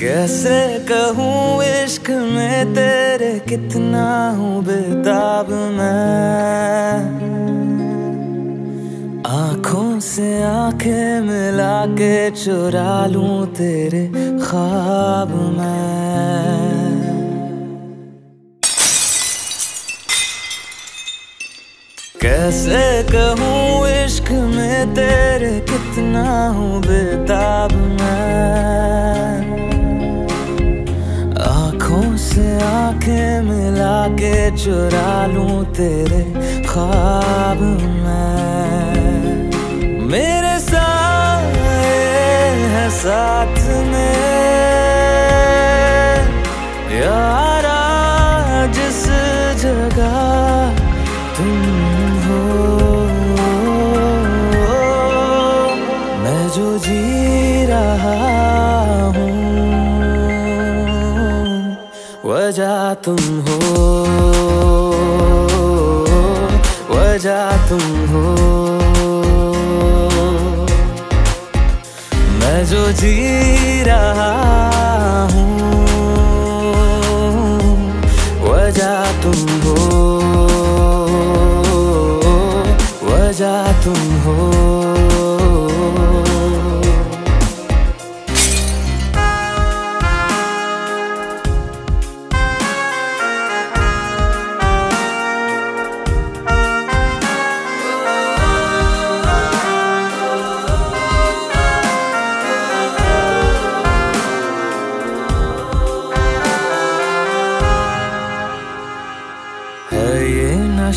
कैसे कहूँ इश्क में तेरे कितना हूँ बेताब मैं? आँखों से आँखें मिला के चुरा लूँ तेरे ख्वाब मैं। कैसे कहूँ इश्क में तेरे कितना हूँ बेताब के चुरा लूँ तेरे ख्वाब में। मेरे साथ है साथ में। यारा, जिस जगह तुम तुम हो वजह तुम हो। मैं जो जी रहा हूँ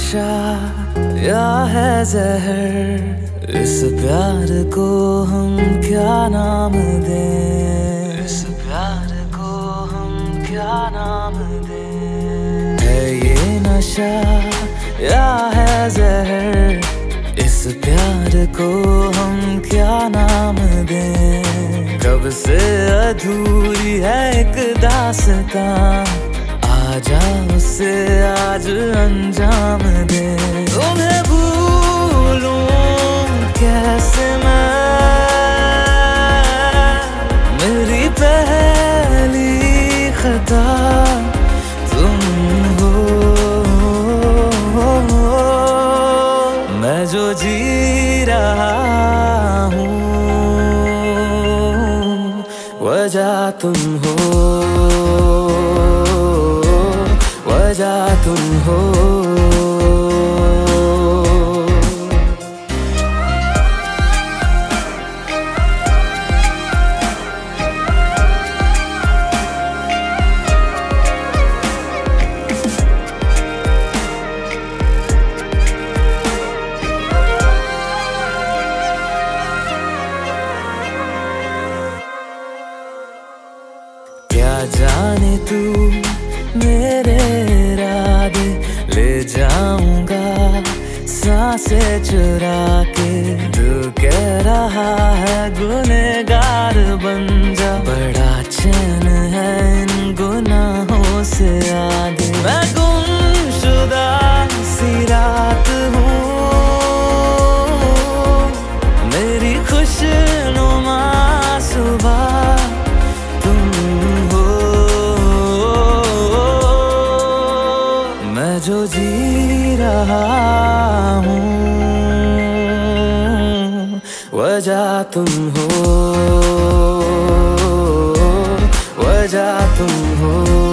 नशा या है जहर इस प्यार को हम क्या नाम दें? इस प्यार को हम क्या नाम दें? है ये नशा या है जहर इस प्यार को हम क्या नाम दें? कब से अधूरी है एक दास्तां आजा उसे आज अंजाम दे। तुम्हें भूलूं कैसे मैं? मेरी पहली खता तुम हो। मैं जो जी रहा हूँ, वजह तुम हो। वजह तुम हो। क्या सांसे चुरा के तू कह रहा है गुनेगार बन जा। बड़ा चैन है इन गुनाहों से आगे। मैं गुमशुदा सी रात हूँ। मेरी खुशनुमा सुबह तुम हो। मैं जो जी रहा तुम हो वजह तुम हो।